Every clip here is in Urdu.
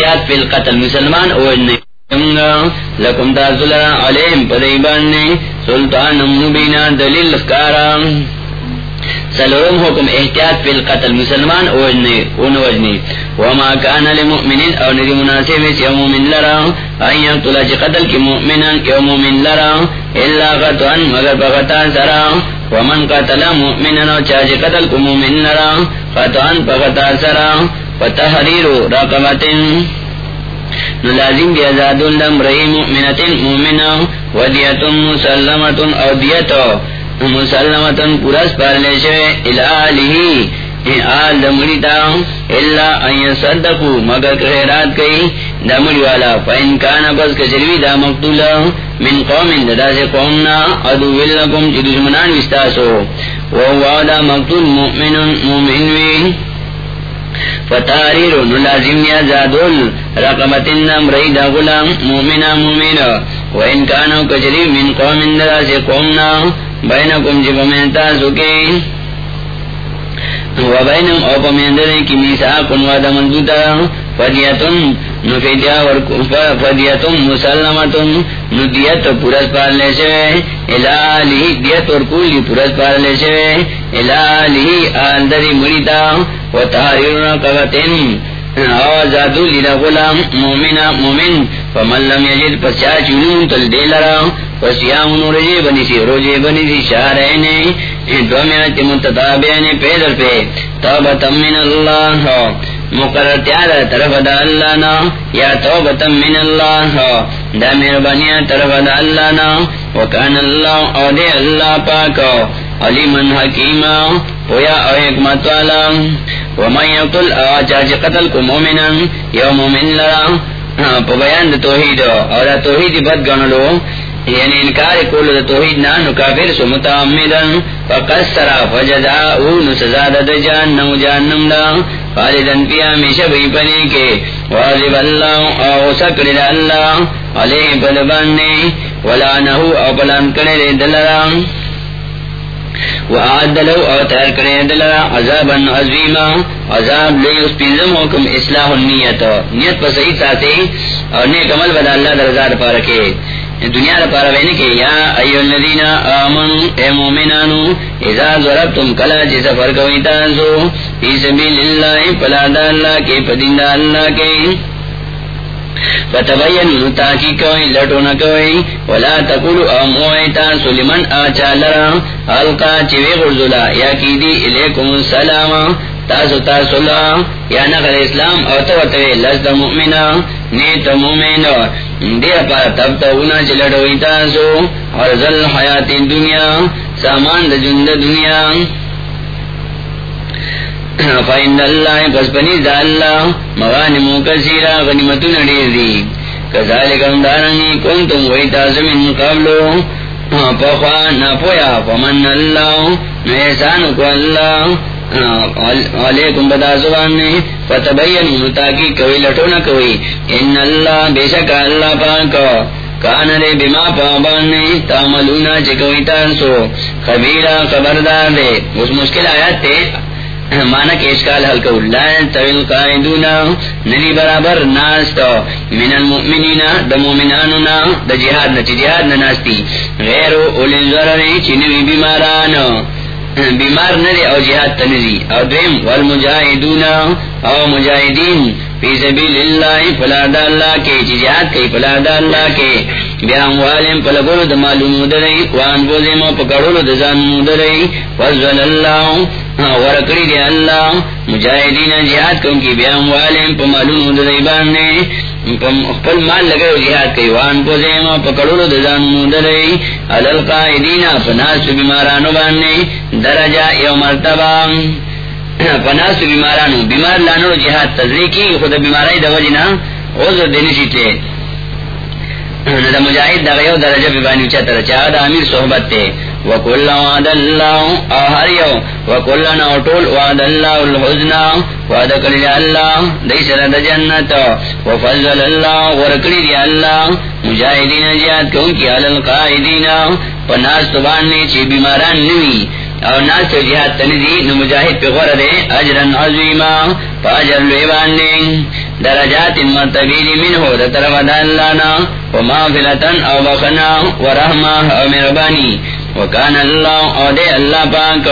احتیاط پی القتل مسلمان اوجنے لکم تازلرا علیم پدئی پدیبان سلطان مبینا دلیل خکارا سلورم حکم، احتیاط پی القتل مسلمان اوجنے اونوجنے وما کان لمؤمنین او ندی مناسب چی مومن لرا۔ این یقتل چی قتل کی مؤمنان کی مومن لرا۔ الا قطعن مگر بغتا سرا ومن قتل مؤمنان او چاچی قتل کی مومن لرا۔ قطعن بغتا سرا وتحریر رقبتن نو لازم دی ازاد اللم رئی مؤمنتن مؤمنا ودیتن مسلمتن او دیتو مسلمتن پورس شوے الہی آل دمڑی تا اللہ این صدقو مگر خیرات کئی دمڑی والا. فین کانا پس کچروی دا مقتولا من قوم دا سے قومنا ادو ولکم چی دشمنان وستاسو وہو دا مقتول مؤمن مؤمن وی فتاریر نلازم یا زادول. رقبتن نم رئی دا غلام مومنا مومنا و انکانو کجری من قوم اندراز قومنا بینکم جب من کے و بینم او مندر کی میساقن وعدا مضبوطا فدیتن نفیدیا فدیتن، مسلمتن ندیت پورس پار لے دیت پورس پار لے آندری مریتا، و تحریر غلام مومنا مومن، فمن لم یجد پسیا چنون تل دے لرا بنی سی روجے بنی سی شہرین دو میات متتابین پیدر پہ توبتا من اللہ مقرر تیارا طرف دا اللہ نا، یا توبتا من اللہ، دا مہربانیا طرف دا اللہ نا۔ وکان اللہ او دے اللہ پاک علیمن حکیما پویا او حکمت والا۔ ومن یقتل آچاچ قتل کو مومنا یو مومن لرا۔ ہاں، پا بیان دا توحید، اور توحید بد گنلو یعنی انکار کول دا توحید نا، نو کافر سو متعمدن. فقصرا فجزاؤ نو سزا دا جاننم جاننم دا. خالدن پیا میشا بی پنے کے. واضب اللہ، او سکر دا اللہ. علیہ پدباننے ولانہو او پلان کرے دلرام وعد لو او تیر کرے دلرا عذابا عظیما. عذاب لئی اس پینزم حکم، اصلاح النیت. نیت پا صحیح ساتے، اور نیک عمل بدا اللہ درزار پارکے دنیا دا پارا بہنے کے یا ایو الذین آمن اے مومنانو، اذا ضربتم کلا جی سفر کوئی تانسو فی سبیل اللہ، پلا دا اللہ کے، پدین دا اللہ کے۔ فتبین تاکی کوئی، لٹو نہ کوئی، ولا تقولوا امویتا سلمان آچا لرا۔ حلقا چوی غرزولا، یا کی دی علیکم السلام تاسو تاسو لا۔ یا نقل اسلام او تو توی لست مؤمنا نیت مومن دیر پا تب تاونا چلڑوی تاسو عرض حیات دنیا، سامان دا دنیا۔ فائند اللہ پس پنی دا اللہ مغانمو کسیرا غنیمتو نڈیر دی کذالک اندارنگی کنتم ویتاز من قبلو۔ پخوا نپویا، فمن اللہ نیسانو کو اللہ۔ علیکم بدا زبان نے فتبین تاکی کوئی لٹو نہ کوئی۔ ان اللہ بے شک اللہ پاک کان رے بما پابان نے تاملونا چکوئی تانسو۔ خبیرہ خبردار دے۔ اس مشکل آیات تے مانا کے اشکال حل کو لائن طویل قائدونا نلی برابر ناستا من المؤمنین دا مومنانونا دا جہاد نا چی جہاد نا ناستی۔ غیرو اولی ضرری چی بیمارانو۔ ہاں، بیمار نہ ندی اور جہاد تنزی او دویم، والمجاہدون او مجاہدین، فی سبیل اللہ فلادا اللہ کے، چی جہاد کئی فلادا اللہ کے۔ بیام والیم پلگولو دا معلوم درائی وان بوزیم او پکڑولو دا زان درائی وزول اللہ ورکڑی دی اللہ مجاہدین جہاد کن کی بیام والیم پا معلوم درائی بانے پل مال لگے جہاد کئی وان پوزیم او پکڑولو دا زان درائی علال قائدین پناس بیمارانو بانے درجہ یو مرتبہ پناس بیمارانو، بیمار لانو جہاد تذری کی خود بیماری دا وجنا عذر دینی سیتے دا مجاہد دا غیو درجہ بیبانی اچھا تر دا امیر صحبت تے وکل وعد اللہ آہر یو وکل نوٹول وعد اللہ الحزنہ وعد کلی اللہ دیسر دا جنت وفضل اللہ ورکلی دی اللہ مجاہدین جہاد کون کی علی القائدین پناس تباننے چی بیماران نوی اور ناس جہاد تنزی نو مجاہد پہ غرد اجرن عظیما فاجر لیوانے درجات مرتبیل من ہو دتر ودا اللہ نا ومافلتن او بخنا ورحمہ او مربانی وکان اللہ او دے اللہ پاک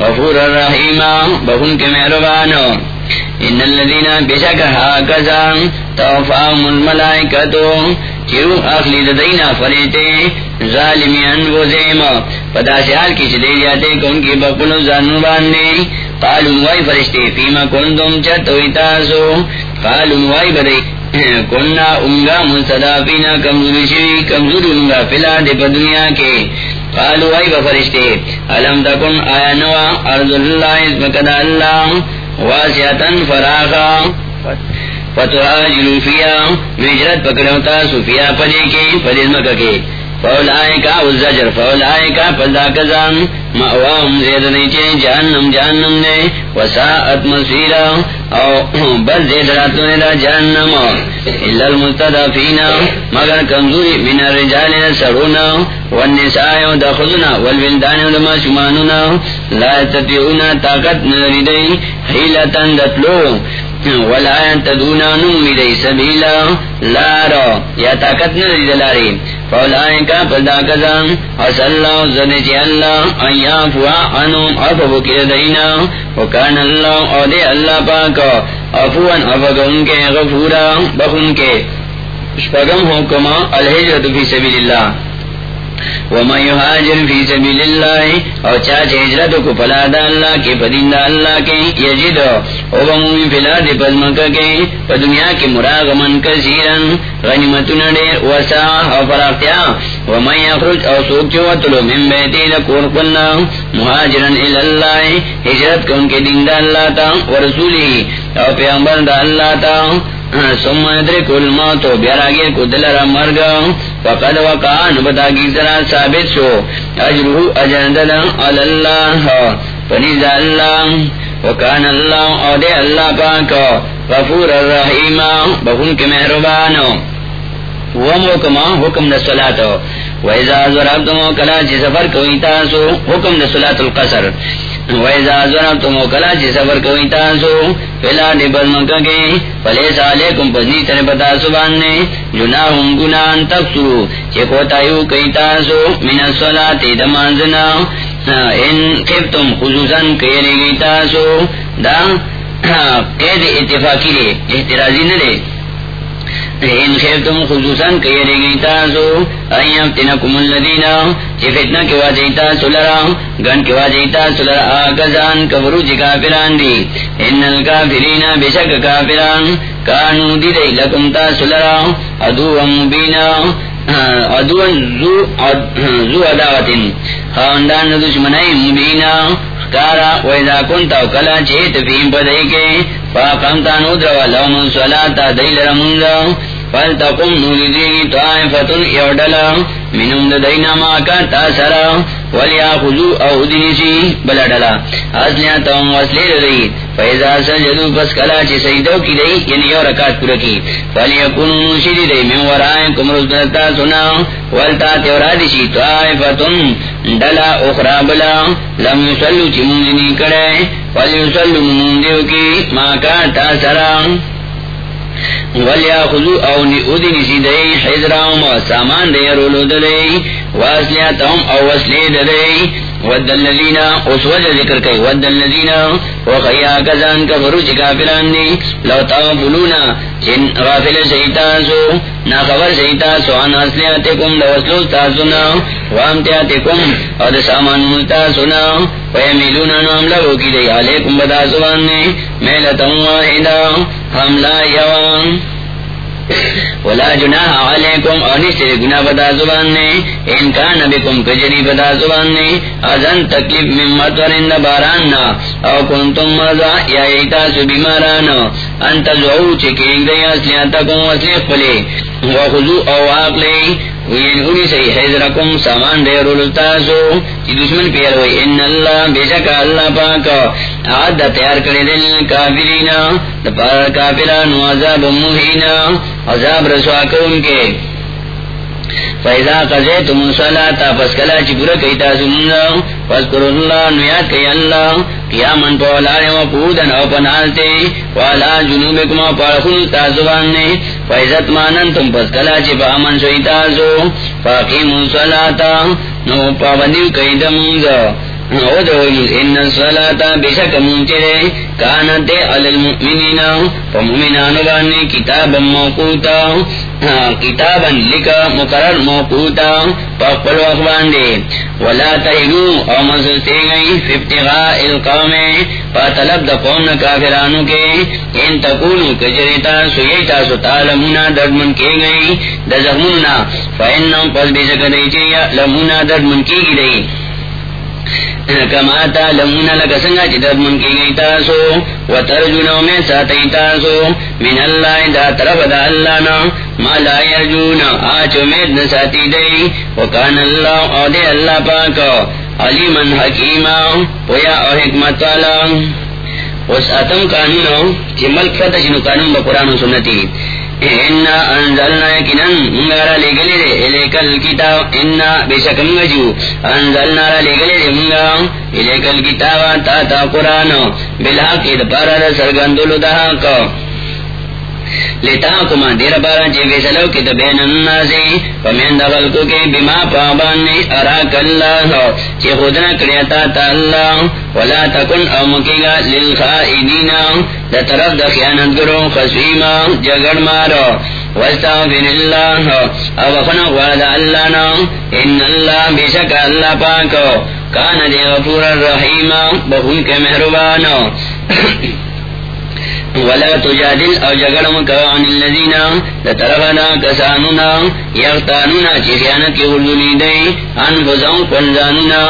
غفور الرحیمہ بخون کے مہربانو ان الذين بشكها كذا توفاهم الملائكه چیرو اخلی ددینا فریتے ظالمی انفسیم پدا سیال کی چدے جاتے کن کی بقل زانو باندے۔ قالوا وائی فرشتے، فیما کنتم چتوی تاسو۔ قالوا وائی بدے امگا انگا پینا کمزوری شوی کمزور امگا پلا دے پا دنیا کے۔ قالو ای بفرشتے علم تکن آیا نوا؟ ارض اللہ اسمکد اللہ واسعتن فراخا فتحا جلوفیا وجرت پکڑوتا سفیا پدے کے، پدے مکہ کے۔ فول کا الزجر کا پلدا کزان مأواہم زید نیچے جہنم جہنم نے وساعت مسیرا او بل زید راتونے دا جہنم اللہ المستدفین مگر کمزوری من الرجال سرونا والنساء دا خضنا والولدان دا ما شمانونا لا تتیعونا طاقت نردی حیلتن دتلو ولا تدونا نمی دی سبیلا لارا یا طاقت نردی دلاری فولائیں کا پدا کزان اس اللہ زنچی اللہ ایافوا عنم افو کی دینا وکان اللہ او دے اللہ پاک افوان افگن کے، غفورا بخن کے۔ شپگم حکما الحجرت فی سبیل اللہ۔ ومن يهاجر في سبيل الله او چاچ هجرت کو فلا دا اللہ کے پدین دا اللہ کے یجد او بمومی فلا دی پزمکہ کے پدنیا کے مراغمن کثیرن غنیمتن دیر وسا او فراختیا ومن يخرج او سوک چواتلو من بیتی لکور قلنا مهاجرن الاللہ ہجرت کن کے دین دا اللہ تا، ورسولی او پیغمبر دا اللہ تا۔ ہاں، سم ادرک الموت بیارا گیر کو دلرا مرگا فقد وقان بتا کی طرح ثابت شو. اجرہ اجندل علی اللہ پنیز اللہ. وکان اللہ او دے اللہ پاک. غفور الرحیم بخون کے مہربان. وموکما حکم دسولاتو وَإِذَا زُرَبْتُمُ كَلَا چِ سفر کوئی تاسو، حکم دسولات القصر. وَإِذَا زُرَبْتُمُ كَلَا چِ سفر کوئی تاسو فلا نبل مکہ کے فلیس علیکم پزنی تر بتا سباننے جناہم گناہن تقصرو چی کوتایو کئی تاسو من الصلاة دمانزنا ان خفتم خصوصا کئی گئی تاسو دا قید اتفاقی لے احترازی نلے ان خیر خیفتم خصوصا کئی گئی تاسو ایم تنکم اللذین چی فتنہ کی واجیتا سلرا گن کی واجیتا سلرا آگزان کبرو چی کافران دی۔ ان الکافرین بشک کافران، کانو دی دی لکم تا سلرا ادو مبینا ادو زو اداوتن خاندان دشمنائی مبینا کارا ویدا کنتا کلا چیت فیم پدائی کے فاقمتا ندروا لهم صلاة دیل رموندا فلتقم نوزدی طائفتن یوڈلا منم ددینا ماکا تاسرا ولیا خضو او دنیسی بلا ڈلا۔ اصلیاتا ہم وصلی دی فیضا سجدو پس کلا چی سجدو کی دی یعنی یو رکات پورا کی۔ فلیکن نوشید دی من ورائن کم رزدتا سنا والتا تیورادشی طائفتن ڈلا اخرا بلا لم سلو چمنی کرے کڑے فلیسلو مندیو کی ماں کا تا تاسرا ولیا خزو او نی ادی نسی دئی حضرام سامان دے رولو دئی واسلیاتهم او وسلی دئی ود الذین اس وجہ ذکر کئی، ود الذین وخیا کزان کفرو چکا پلان دی، لو تغفلونا چن غافل شیطاسو نا خبر شیطاسو عن اصلیاتکم لو اسلو تاسونا وامتیاتکم او دا سامان مستاسونا ویمیلونا نو حملہ کی دی، علیکم بدا سبان دی، میلتا واحدا حملہ یوان. ولا جناح علیکم، اور سے گناہ بدا زبان نے، انکان بکم، کجری بدا زبان نے ازن تکلیف میں متورند باران نہ او کنتم مرضا، یا ایتاس سو بیماران انت زعو چکی دیا اسلیاتا کم اسلیق پلے وخضو او آق لئی اولی سی حیدرکم سامان دے رولتاسو چی دشمن پیر وی ان اللہ اللہ پاک۔ عاد تیار کرے دل کافرین، دپار کافران عذاب مہین عذاب رسوا کون کے۔ فیضا قزے تم سلا تا پس کلا چی پورا کئی تاسو منگا، پس کرو اللہ نیاد کئی اللہ کیا من لارے و پودن او پنالتے والا جنوب کما پارخون تاسو نے فیضت مانن تم پس کلا چی پا من سوئی تازو فاقیم سلا تا نو پابندیو کئی دمونگا۔ ان بشک منچرے، کانت علی المؤمنین، فمؤمنان کتابا موقوتا ہاں، کتابا لکا مقرر موقوتا پاکپل وقبان دے ولا تہنو او مزلتے گئی، فی القوم پا دا قوم کافرانو کے۔ ان تکونو کجریتا، سویتا سو تعلمونا دردمن کے گئی دا زغمونا فإنہم پس بشک دیچے لمونا دردمن کی گئی۔ کماتا لمنا لگا سنگا چی من کی گئی تاسو و ترجونو میں ساتی تاسو من اللہ دا طرف دا اللہ نا ما لا یرجون آچ امید نساتی دی وکان اللہ او دے اللہ پاک علیمن حکیما پویا او حکمت والا اس اتم قانونو چی ملک فتح شنو قانون با قرآن و سنتی انزلنا یکنن منگارا لے گلے دے الیکل کتاب انا بے شک منگجو انزلنا را لے گلے دے منگا الیکل کتاب تا تا قرآن دا سرگندلو دا حق لیتا کما دیر بارا چی فیصلو کی تبین الناسی فمین دخل کو کے بما پابانی اراک اللہ چی خودنا کریتا تا اللہ ولا تکن او مکیگا للخائدین دا طرف دا خیانت گرو خسویما جگڑ مارو واستغفر اللہ او خنق وادا اللہ نا ان اللہ بشک اللہ پاکو کان دے غفور الرحیم بخون کے محربانو ولا تجادل او جگڑ مکو عن اللذین لطرفنا کسانونا یغتانونا چی خیانت کی غردولی دی انفزاؤں قلزانونا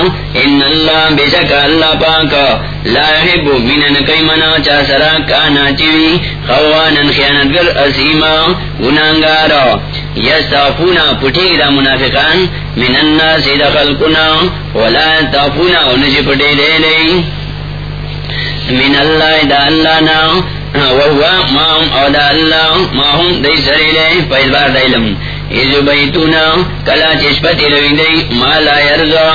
ان اللہ بشک اللہ پاکا لا حب منن کئی منا چا سرا کانا چیوی خوانا خیانت گر اسیما گنانگارا یستافونا پٹھی دا منافقان من الناس دخلقنا ولا تافونا ونجی پٹھی دے لئی من اللہ دا اللہ ناو وهو نا او دا اللہ ماہم دی سری لے پیل بار دا علم. ایزو بیتونا، کلا چشپتی روی دی ما لا یرزا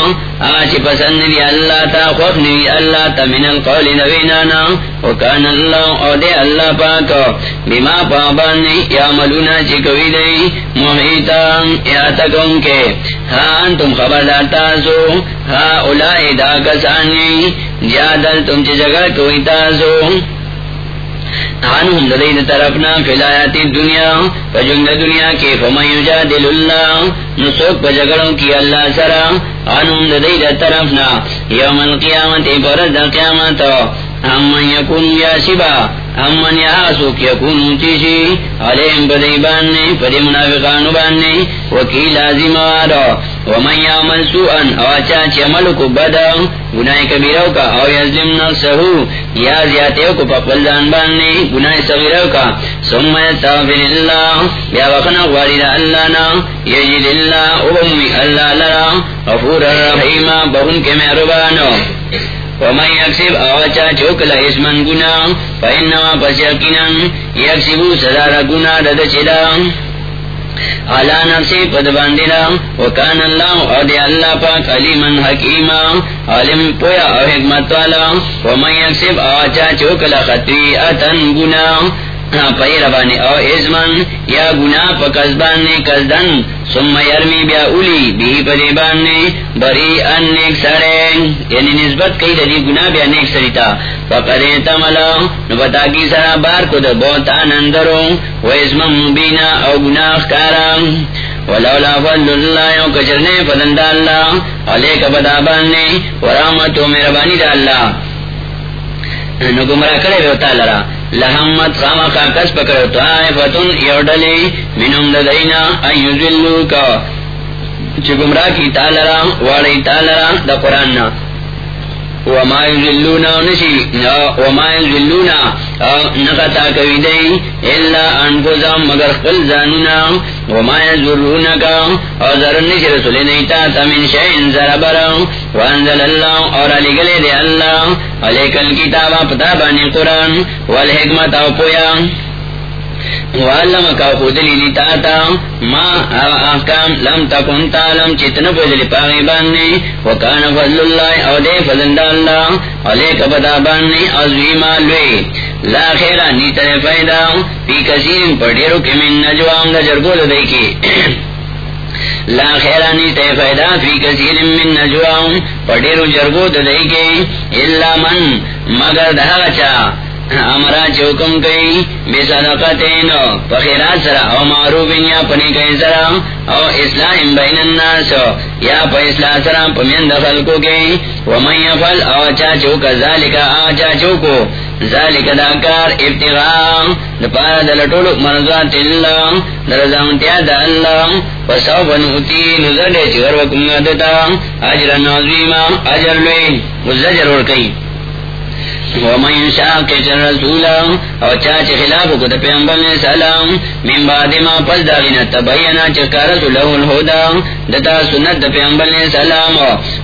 آچی پسند دی اللہ تا، خوف نوی اللہ تا، من القول نوینانا وکان اللہ او دے اللہ پاکا بما پابانی یعملونا چی کوی دی. محیطا، یا تکن کے. ہاں انتم خبر داتاسو ہاں اولائی دا کسانی. جادل تم چی جگہ کوئی تاسو عنہم لدید طرفنا فی الآیات دنیا فجند دنیا کے فمن یجادل اللہ، نسوک پجگڑوں کی اللہ سرا، عنہم لدید طرفنا یوم القیامت پرد قیامت امن یکون یا شبا امن یا سوک یکون چیشی علیم پدی باننے پدی منافقانو باننے، وکیل آزیم آرہ ومن یعمل سوءا او چاچ عمل کو بدا گناہ کبیرو کا، او یظلم نفسہو یا زیادیو کو پاپل دان باننے گناہ صغیرو کا۔ ثم یستغفر اللہ بیا وقنا غوالد اللہ نا، یجد اللہ امی اللہ لرا، غفور الرحیم، بہن کے محربانو ومن یکسب، او چاچ اکل اسمن گناہ فإنما پس یقینا، یکسبو صدار گناہ دد چدا۔ اعلی نفسی پد باندینا وکان اللہ او دی اللہ پاک علیمن حکیما علم پویا او حکمت والا، ومن یکسب آچا چوکل خطوی اتن گنا ہاں، پئی ربانی، او ازمن یا گنا پا کذبانی کذدن سم یرمی بیا اولی بی پدی بانی بری ان نیک سڑے یعنی نسبت کئی دی گنا بیا نیک سڑیتا فقد تملا نبتا کی سرا بار کو دا بہتان اندرو و اسم مبینا او گناہ کارا۔ ولولا فضل اللہ، یو کچرنے فضل دا اللہ علیک بدا بان باننے ورحمتو میربانی دا اللہ۔ نو گمراہ کرے ہوتا لرا لحمد خاما کا کس پکڑو طائفتن یوڈلی منم ددینا ایو کا چھ گمراہ کی تالرا واڑی تالرا دا قرآن نا وما نشي وما مگر خپل ځانونه وما يذلونك او نشي رسول نه تا شيء زربر وانزل الله اور پتا باندې قران والحکمت او پویا. وعلم کا خودلی لیتا تا ما احکام لم تکن تعلم چتن پوزلی پاغی باننی وکان فضل اللہ او دے فضل اللہ علیک بدا لوی لا خیرہ نیتر فائدہ پی کسیم پڑیرو کی من نجوام دا لا خیرانی تے فائدہ فی کثیر من پڑیرو جرگو دے کے الا من مگر دہا چا امرا چوکم کئی، بے صدقتین پخیرات سرا، او معروفین یا پنی کئی سرا، او اسلام بین الناس، یا پا اصلاح سرا پمین دخل کو گئی ومن یفل او چاچو کا ذالکا آ چاچو کو۔ ذالک داکار ابتغاء دپارا دلٹول مرضات اللہ درزامتیا دا اللہ۔ وصوب نوتی نزر چگر وکمگا دتا اجر نوزیما اجر لوی وزجر ورکی ومن شاق رسولا او چاچ خلاف کو پیغمبر علیہ السلام، من بعد ما پس داغینا تبینا چکارت له الہدا دتا سنت دا پیغمبر علیہ السلام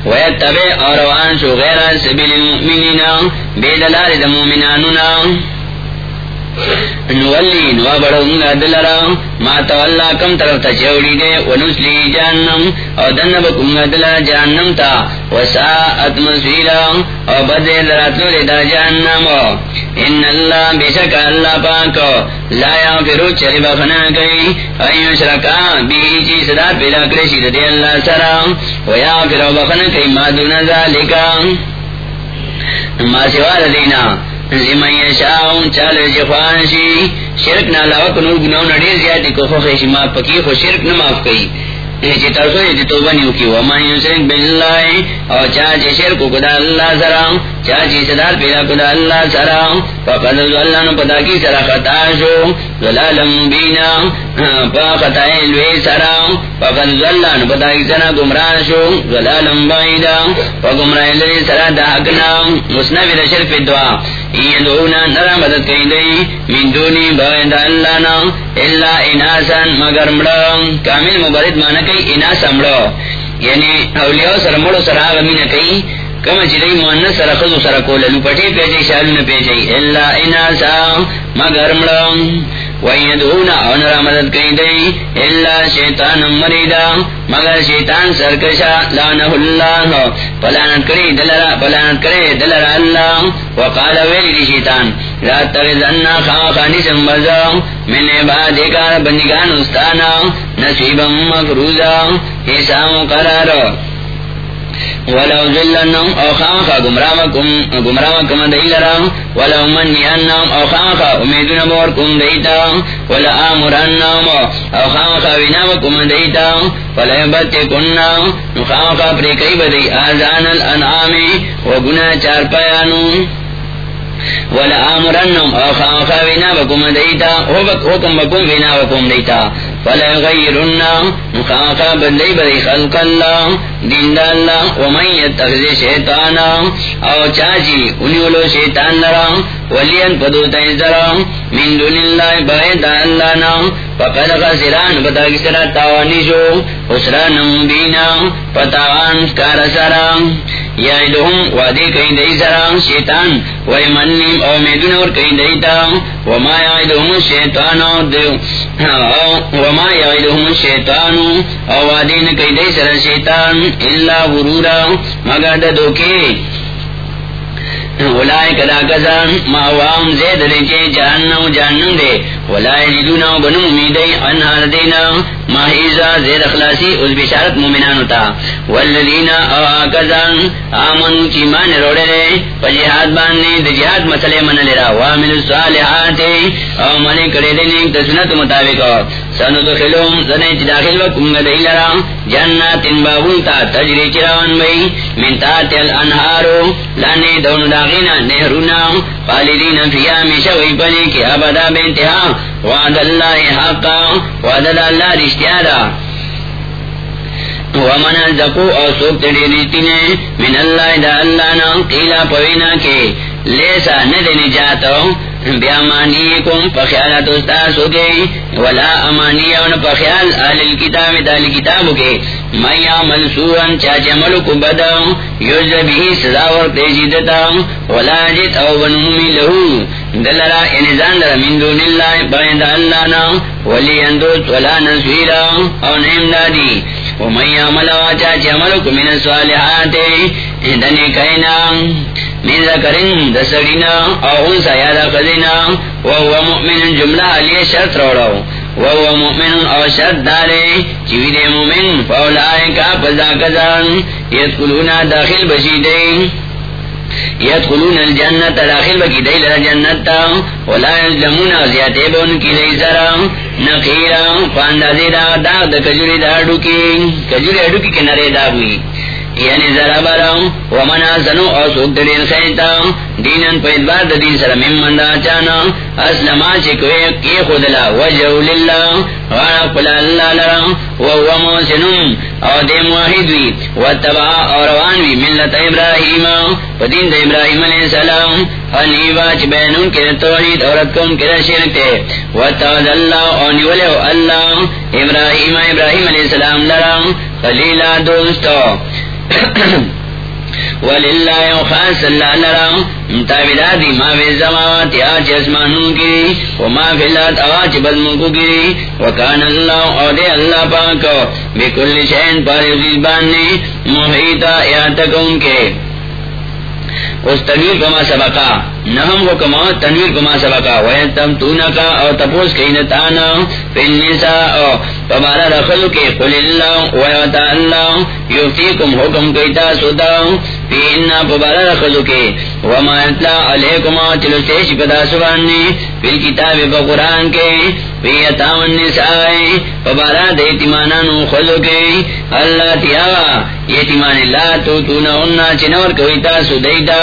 ویتبع اوروان شو غیر سبیل المؤمنین بیدلار دا مومنانونا نولی نو بڑا دلرا. ما تولا کم طرف تا چوڑی دے، ونسلی جانم او دن بکم دلرا جانم تا. وسا اتمسویلا او بدے دراتلو دا جانم ان اللہ بشک اللہ پاک. لا یغفرو چلی بخنا گئی ایو شرکا بی چی صدا پیدا کرشی دے اللہ سرا. ویغفرو بخنا گئی ما دون ذالکا. ما سوال دینا لمن یشاؤن جی شرک نالاو کنو گناو نڑی زیادی کو خوخیشی معاف پکی خو شرک کئی۔ چی توبہ نیو کی، ومن یسرک باللہ او چاچی کدا اللہ سرام چاچی جی صدار پیدا کدا اللہ سرام فقد اللہ نو پتا کی سرا خطا شو. ظلالم بینا. ہاں، پا خطای لوی سرام فقد اللہ نو پتا کی سرا گمراہ شو. ظلالم بائیدا پا گمراہ لوی سرا دا حقنا مصنفی دا شرف دعا. یدعونا نرا مدد کئی دی. من دونی باید اللہ نا اللہ اناسان مگر مڑا. کامل مبارد مانا کئی اناسا مڑا. یعنی اولیاء سر مڑو سر آغا کئی. کم چی مؤنث سر خذو سر کولن پٹی پیجی شالون پیجی۔ اللہ اناسا، مگر مڑا۔ ویدعونا اونرا مدد کئی دی اللہ شیطان مریدا، مگر شیطان سرکشا۔ لانہ اللہ۔ پلانت کری دلرا، پلانت کرے دلرا اللہ۔ وقال ویلی دی شیطان، لا تغزننا خاخانی سنبزا من عبادی کار بندگان استانا نصیبا مفروضا حسام ولو ذلنهم او خامخا گمراوکم گمراوکم دیلرا ولو منیانهم او خامخا امیدون بورکم دیتا. ولا آمرانهم او خامخا وناوکم دیتا. ولا یبتکننا خامخا بدی آزان الانعامی وگنا چار پیانون ولا آمرنهم او خامخا وناوکم دیتا. بکم دیتا. فلا يغيرن مخاخا بدلی بدی خلق اللہ. دین دا اللہ ومن يتخذ شیطانا او چاچی انیولو شیطان لرا ولین پدو تیزرا من دون اللہ باید اللہ نا فقد خسران پتا کسرا تاوانی شو خسران مبینا پتاوان کار سرا یعدهم وعدی کئی دی سرا شیطان ویمنیم او میدون اور کئی دیتا وما یعدهم شیطان او دیو وما یعدهم شیطان او وعدین کئی دی سرا شیطان اللہ غرورا مگر دا دوکے ولائے کدا کسان ماوام زید کے جہنم جہنم دے۔ ولائے جدونا بنو امیدئی انہار دینا ماہیزا زید اخلاصی اس بشارت مومنان تا والذین او آکسان آمنو چی مان روڑے لے پا جہاد باننے دا جہاد مسئلے من لرا وامل الصالحات او منے کرے دینے تسنت مطابق سنو دخلوم زنے چی داخل وکم گدئی لرا جنات باغون تا تجری چراوان بئی من تات الانہارو لانے دون داغینا نہرونا خالدین فیا مشوی پنے کی ابدا بے انتہا. وعد اللہ حقا. وعد اللہ رشتیا دا ومن زقو او سوک تڑی ریتی نے. من اللہ دا اللہ نا. قیلا پوینا کے. لیسا ندنی جاتو بیا مانی کم پخیالات استاسو کے ولا امانی اون پخیال آل الكتاب دال کتابو کے. میں عمل سورن چاچے ملک بدا، یوز بھی سزاور تیزی دتا ولا جت او بنومی لہو۔ دلرا انزان در من دون اللہ، بین اللہ نا، ولی اندوت ولا نسویرا او نیم دادی، ومن عمل چاچے ملک من سوالحات دنی کئینا۔ من ذکرین دسڑینا، او انسا یادا قدینا وهو مؤمن جملہ علی شرط روڑاو۔ وهو مؤمن او شرط دارے چوی دے مؤمن فاولائے کا پزا کزان، یدخلونا داخل بشیدے. یدخلون الجنت، داخل بکی دی لرا جنت ولا یظلمون زیادے بون کی دی سرا. نقیرا، فاندازی دا داغ دا کجوری دا ڈوکی. کجوری ڈوکی کنرے دا ہوئی. یعنی ذرا برام ومنا سنو او سوک دلین خیتا دینن پید بار دین سر ممن دا چانا. اسلما چکوی کی خودلا وجہو للہ. غانا قل اللہ لرا. وهو موسنم او دے موحد وی. واتبا او روان وی، ملت ابراہیم. پدین دا ابراہیم علیہ السلام. حنیبا چ بینون کے توحید اور کم کے شرک تے. واتوز اللہ او نیولے اللہ. ابراہیم ابراہیم علیہ السلام لرا. خلیلہ دوستو. وللہ خاص اللہ لرا ما فی الزماوات اسمانوں کی فی کی وکان اللہ اور دے اللہ پاکو بکل شہن پاری کے۔ اس تنویر کو ما سبقا، نہم کو کما، تنویر کو ما سبقا وین تم تونا کا اور تپوس کئی نتانا فی النساء پبارا رخل کے قل اللہ ویوتا اللہ یفتیکم حکم کئیتا سودا فی انا پبارا رخل کے وما اطلاع علیکم چلو سیش پدا سبانی فی الكتاب پا قرآن کے فی اتام النساء پبارا دیتمانانو خلو کے اللہ تیاوا یتیمان اللہ تو تونا اننا چنور کویتا سودیتا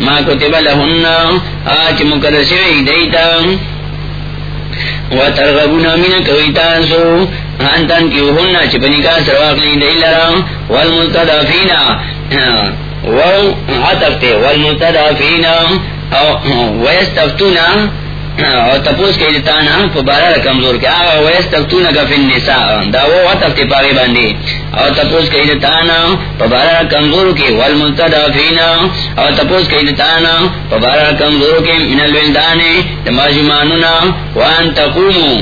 ما کتب لہننا آچ مکرسوی دیتا و ترغبون من کویتا سو انتن کی وہننا چپنی کا سرواقلی دی لرا والملتدفینا و عطفتے والملتدفینا ویستفتونا او تپوس کے جتانا فبارا کمزور کیا ویس تفتون کا فی النساء دا وہ وطفت پاگی باندی او تپوس کے جتانا فبارا کمزور کی والملتدفینا او تپوس کے جتانا فبارا کمزور کی، من الولدان تماجمانونا وان تقومو۔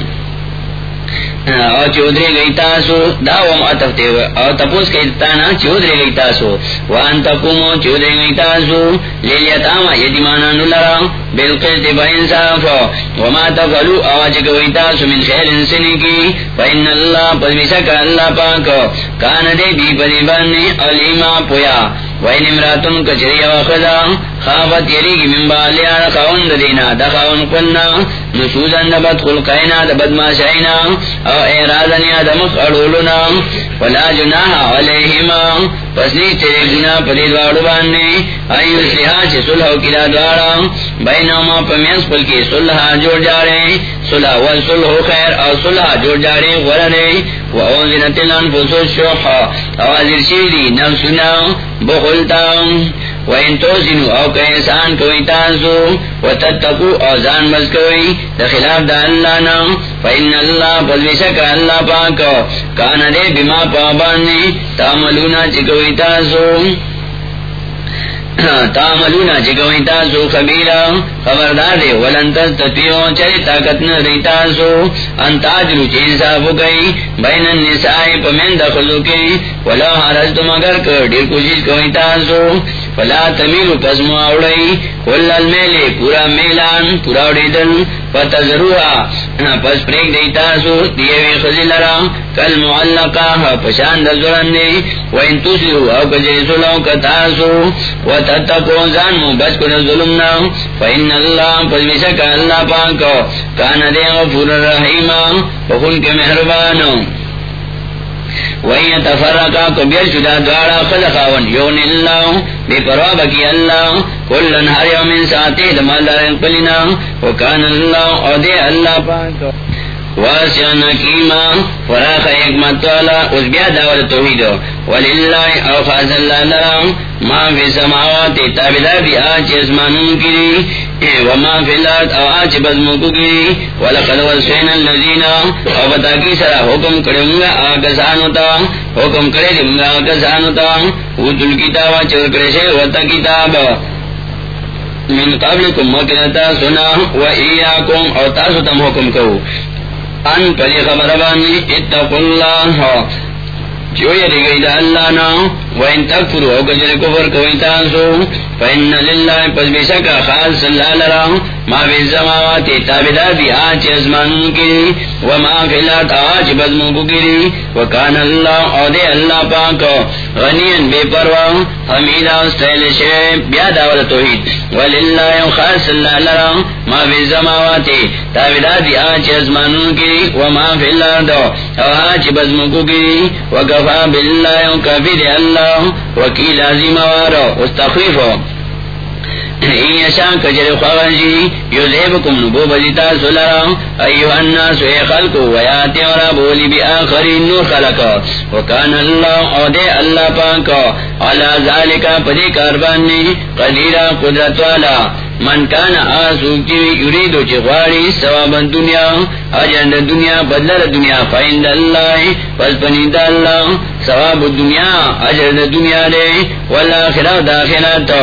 او چودری گئی تاسو، دا وم اتفتے او تپوس کے تانا چودری گئی تاسو۔ وان تقومو چودری گئی تاسو۔ لیلیتاما یتیمانا نلرا بالقسط با وما تفلو او چکوئی تاسو من خیر انسنی کی. فإن اللہ پس اللہ پاک. کان دے بی پدی بانی علیما پویا. وین امراتن کچری و خدا خوابت یریگی من بالیا خاون دینا. دا خاون قلنا نشوزن دا بد خلقینا، دا بد ماشینا او اعراضن یا دا مخ اڑولنا ولا جناح علیہما. پس نی تیرے گنا پدی دوارو باننے. ایو سیحا چھ صلح کلا دوارا. بین بیناما پمینس پل کی صلحا جوڑ جارے صلح والصلح خیر او صلح جوڑ جارے غرنے و اونزنت الانفس الشوح اوازر شیدی نفسنا بخلتا و ان توزنو او که انسان کوئی تانسو و تتقو او زان کوئی دا دا اللہ نا فا ان اللہ پذوشک اللہ پاکو کانا دے بما پابانی تعملونا چکوئی تانسو تاملونا چکوئی تاسو خبیرا، خبردار دے، ولن تستطیعو چلی طاقت ندی تاسو. انتاجرو چینصافو کئی، بین النسائی پمین دخلو کئی. ولا حرزتم اگر کر، دیر کوشش کوئی تاسو. فلا تمیلو پس معاوڑی کل المیلے پورا میلان، پورا اڑی دل فتذروها پس پریک دیتا سو، دیوی خزی لرا، کل معلقا پشان دزرن دی و ان تسلو او کجی سلو کتاسو و تتکو زان مو بس کن ظلمنا فا ان اللہ، پس بشک اللہ پاکو کان دی غفور الرحیما وخن کے محربانو وہی تفرقا کو بیر شدہ دوارا خلقاون یون اللہ بے پروا بکی اللہ کلن ہر یوم ساتے دمال دارن قلنا وکان اللہ او اللہ پاک فراخ حکمت والا اس بیا توحید. وللہ او خاص اللہ ما فی سماوات تابدار دی آج اسمانون کری وما فی او آج بزمکو کری ولقد وسوین اللذین، او سرا حکم کرنگا آگسانو تا، حکم کرے آگسانو تا. کتابا چل کرشے وطا کتاب. من قبلکم مکنتا سنا و ایاکم، او تاسو تم حکم کرو ان پری خبر بانی اتقو اللہ. جو یری گئی دا اللہ نا وین تکفرو او کجر کفر کوئی تانسو فین للہ پس بے شکا خاص اللہ لرا ما فی الزماوات دی آج ازمان کی وما فی اللہ تاج کو وکان اللہ او دے اللہ پاک غنین بے پروا حمیدہ استحل توحید وللہ خاص اللہ لرا ما فی الزماوات تابدار دی آج ازمان کی وما فی اللہ دو آج بزمو کو کی وکفا باللہ کفی دے اللہ وکیل عظیم وارو استخفیفو کجر یو زیبکم نبو بزیتا سلرا ایو الناس اے خلقو ویاتی بولی بی نور خلقا. وکان اللہ او دے اللہ پاکا علا ذالکا پدی کاربانی قدرت والا. من کان آسو کی یریدو چی غواری سوابا دنیا اجند دنیا بدلر دنیا فائند اللہ پس پنید اللہ. سواب دنیا اجند دنیا دے، والآخرہ داخرہ تو